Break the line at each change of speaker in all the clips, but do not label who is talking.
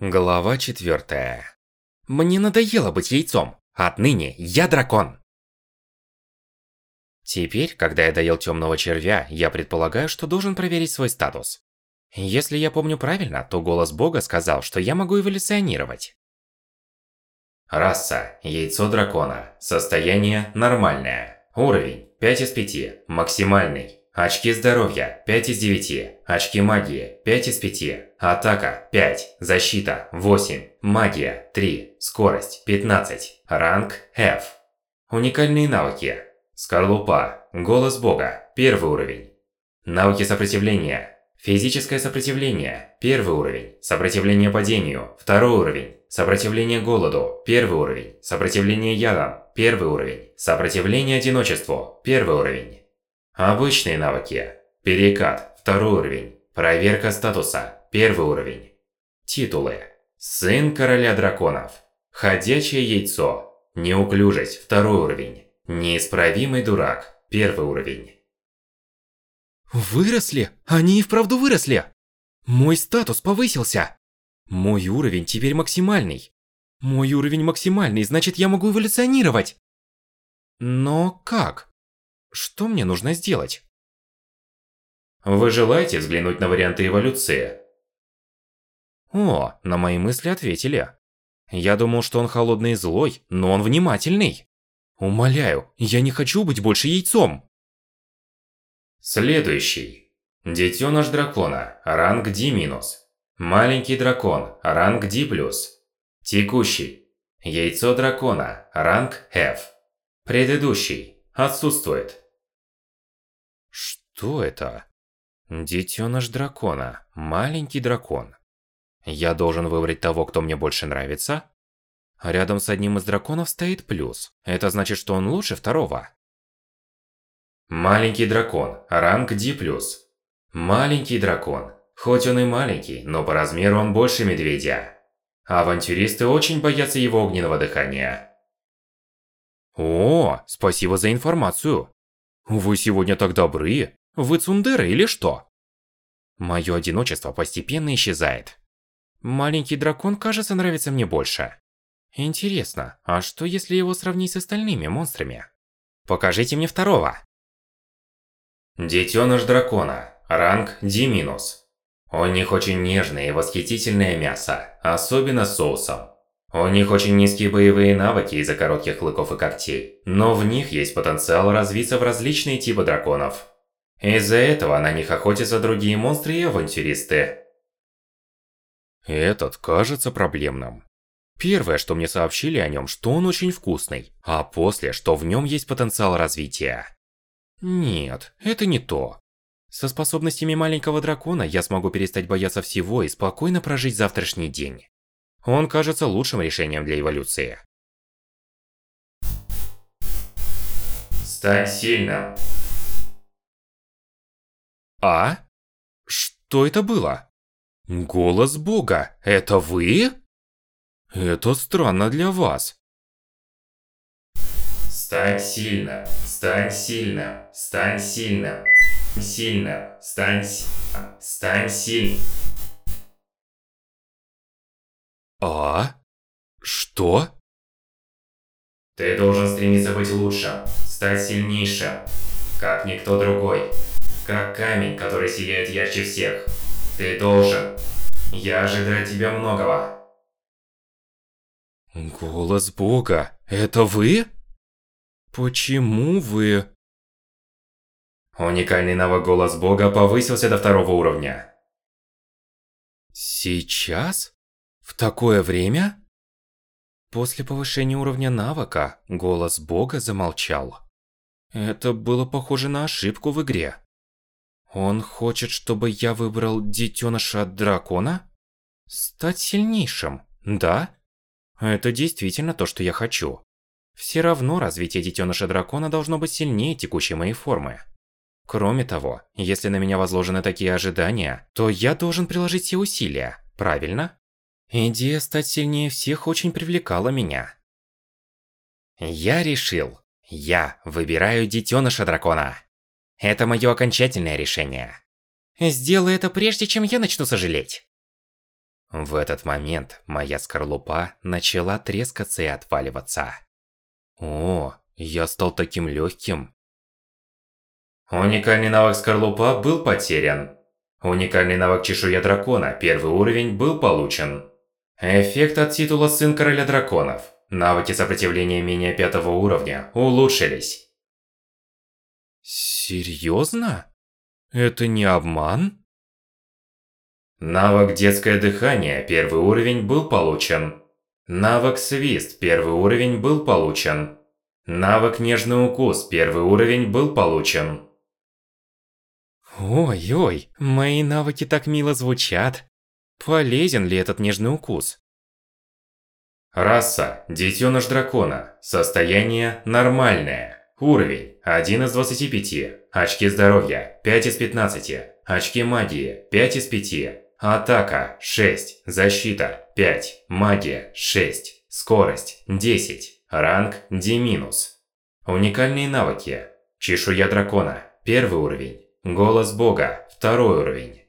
Глава четвертая. Мне надоело быть яйцом. Отныне я дракон. Теперь, когда я доел темного червя, я предполагаю, что должен проверить свой статус. Если я помню правильно, то голос бога сказал, что я могу эволюционировать.
Раса – яйцо дракона. Состояние – нормальное. Уровень – 5 из 5. Максимальный. Очки здоровья – 5 из 9. Очки магии – 5 из 5. Атака – 5. Защита – 8. Магия – 3. Скорость – 15. Ранг – F. Уникальные навыки. Скорлупа. Голос бога. Первый уровень. Навыки сопротивления. Физическое сопротивление. Первый уровень. Сопротивление падению. Второй уровень. Сопротивление голоду. Первый уровень. Сопротивление ядам. Первый уровень. Сопротивление одиночеству. Первый уровень. Обычные навыки. Перекат. Второй уровень. Проверка статуса. Первый уровень. Титулы. Сын короля драконов. Ходячее яйцо. Неуклюжесть. Второй уровень. Неисправимый дурак. Первый уровень.
Выросли? Они и вправду выросли! Мой статус повысился! Мой уровень теперь максимальный. Мой уровень максимальный, значит я могу эволюционировать. Но как? Что мне нужно сделать?
Вы желаете взглянуть на варианты эволюции?
О, на мои мысли ответили. Я думал, что он холодный и злой, но он внимательный. Умоляю, я не хочу быть больше яйцом.
Следующий. Детеныш дракона, ранг D-. Маленький дракон, ранг D+. Текущий. Яйцо дракона, ранг F. Предыдущий. Отсутствует.
Что это? Детеныш дракона. Маленький дракон. Я должен выбрать того, кто мне больше нравится? Рядом с одним из драконов стоит плюс. Это значит, что он лучше второго.
Маленький дракон. Ранг D+. Маленький дракон. Хоть он и маленький, но по размеру он больше медведя. Авантюристы очень боятся его огненного дыхания.
О, спасибо за информацию. Вы сегодня так добры. Вы цундеры или что? Мое одиночество постепенно исчезает. Маленький дракон, кажется, нравится мне больше. Интересно, а что если его сравнить с остальными монстрами? Покажите мне второго.
Детеныш дракона. Ранг D-. У них очень нежное и восхитительное мясо, особенно с соусом. У них очень низкие боевые навыки из-за коротких клыков и когтей, но в них есть потенциал развиться в различные типы драконов. Из-за этого на них охотятся другие монстры и авантюристы.
Этот кажется проблемным. Первое, что мне сообщили о нем, что он очень вкусный, а после, что в нем есть потенциал развития. Нет, это не то. Со способностями маленького дракона я смогу перестать бояться всего и спокойно прожить завтрашний день. Он кажется лучшим решением для эволюции.
Стань сильным.
А? Что это было? Голос бога, это вы? Это странно для вас.
Стань сильным, стань сильным, стань сильным, сильным, стань, стань сильным.
А? Что?
Ты должен стремиться быть лучшим, стать сильнейшим, как никто другой. Как камень, который сияет ярче всех. Ты должен. Я ожидаю от тебя многого.
Голос Бога, это вы? Почему вы...
Уникальный навык Голос Бога повысился до второго уровня.
Сейчас? В такое время? После повышения уровня навыка, голос бога замолчал. Это было похоже на ошибку в игре. Он хочет, чтобы я выбрал детеныша дракона? Стать сильнейшим, да? Это действительно то, что я хочу. Все равно развитие детеныша дракона должно быть сильнее текущей моей формы. Кроме того, если на меня возложены такие ожидания, то я должен приложить все усилия, правильно? Идея стать сильнее всех очень привлекала меня. Я решил. Я выбираю детеныша дракона. Это мое окончательное решение. Сделай это прежде, чем я начну сожалеть. В этот момент моя скорлупа начала трескаться и отваливаться. О, я стал таким легким.
Уникальный навык скорлупа был потерян. Уникальный навык чешуя дракона, первый уровень, был получен. Эффект от титула Сын Короля Драконов. Навыки сопротивления менее пятого уровня улучшились.
Серьезно? Это не обман?
Навык Детское дыхание, первый уровень, был получен. Навык Свист, первый уровень, был получен. Навык Нежный укус, первый уровень, был получен.
Ой-ой, мои навыки так мило звучат. Полезен ли этот нежный укус?
Раса – детеныш дракона. Состояние – нормальное. Уровень – 1 из 25. Очки здоровья – 5 из 15. Очки магии – 5 из 5. Атака – 6. Защита – 5. Магия – 6. Скорость – 10. Ранг – D-. Уникальные навыки. Чешуя дракона – первый уровень. Голос бога – второй уровень.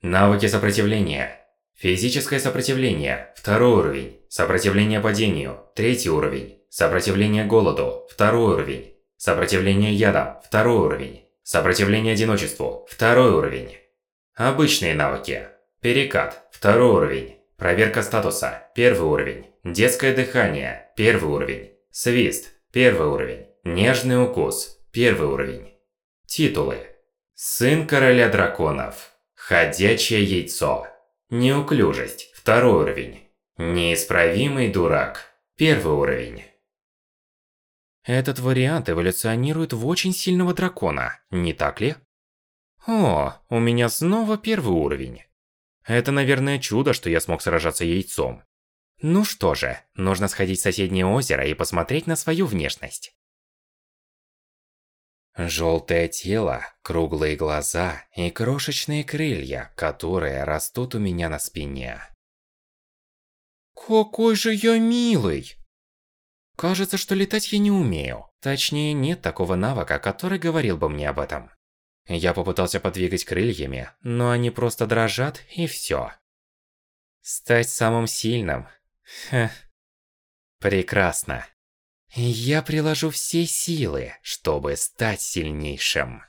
Навыки сопротивления. Физическое сопротивление – второй уровень. Сопротивление падению – третий уровень. Сопротивление голоду – второй уровень. Сопротивление ядам – второй уровень. Сопротивление одиночеству – второй уровень. Обычные навыки. Перекат – второй уровень. Проверка статуса – первый уровень. Детское дыхание – первый уровень. Свист – первый уровень. Нежный укус – первый уровень. Титулы. Сын короля драконов. Ходячее яйцо. Неуклюжесть. Второй уровень. Неисправимый дурак. Первый уровень.
Этот вариант эволюционирует в очень сильного дракона, не так ли? О, у меня снова первый уровень. Это, наверное, чудо, что я смог сражаться яйцом. Ну что же, нужно сходить в соседнее озеро и посмотреть на свою внешность. Желтое тело, круглые глаза и крошечные крылья, которые растут у меня на спине. Какой же я милый! Кажется, что летать я не умею. Точнее, нет такого навыка, который говорил бы мне об этом. Я попытался подвигать крыльями, но они просто дрожат и все. Стать самым сильным? Хе. Прекрасно. Я приложу все силы, чтобы стать сильнейшим.